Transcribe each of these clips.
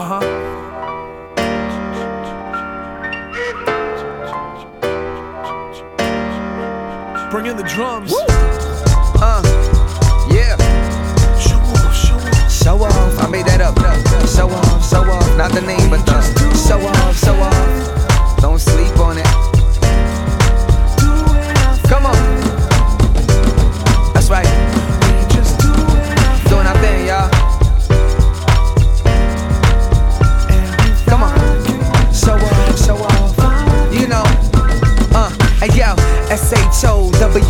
Uh huh. Bring in the drums. Uh, yeah. Show off, show off. Show off, I made that up. Show off, show off, not the name, but hey yo, S-H-O-W-O-F-F,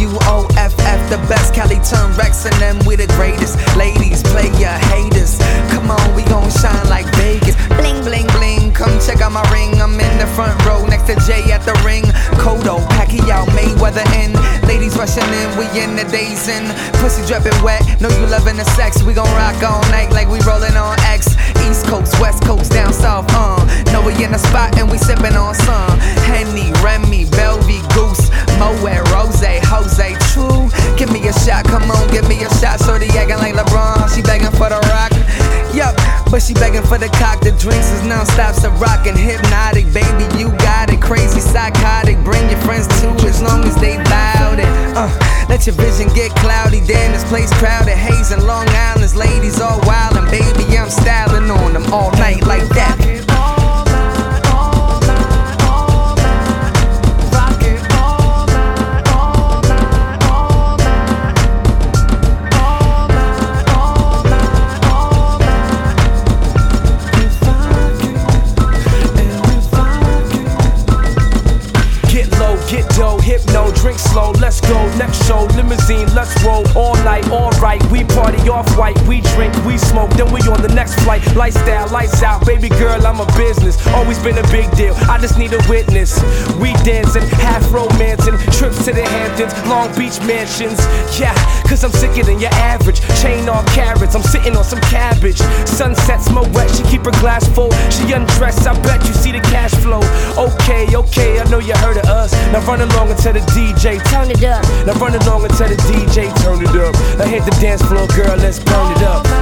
the best. Cali turn Rex and them, we the greatest. Ladies, play your haters. Come on, we gon' shine like Vegas. Bling, bling, bling. Come check out my ring. I'm in the front row next to Jay at the ring. Cotto, Pacquiao, Mayweather in. Ladies rushing in, we in the days in. Pussy dripping wet, know you loving the sex. We gon' rock all night like we rolling on X. East Coast, West Coast, down south, uh. Know we in the spot and we sipping on some. Henny, Remy, but she begging for the cock. The drinks is non-stop, so rockin' hypnotic, baby. You got it, crazy, psychotic. Bring your friends too, as long as they bout it. Uh, let your vision get cloudy. Damn, this place crowded. Haze and Long Island's ladies all wild, and baby, I'm styling on them all night like that. Drink slow, let's go. Next show, limousine, let's roll. All night, alright. We party off white, we drink, we smoke, then we on the next flight. Lifestyle, lights out, baby girl, I'm a business. Always been a big deal, I just need a witness. We dancing, half romancing, trips to the Hamptons, Long Beach mansions. Yeah, cause I'm sicker than your average. Chain off carats, I'm sitting on some cabbage. Sunsets, my wet, she keep her glass full. She undressed, I bet you see the cash flow. Okay, okay, I know you heard of us. Now run along and tell the DJ, Turn it up. now run along and tell the DJ, turn it up. Now hit the dance floor, girl, let's burn it up.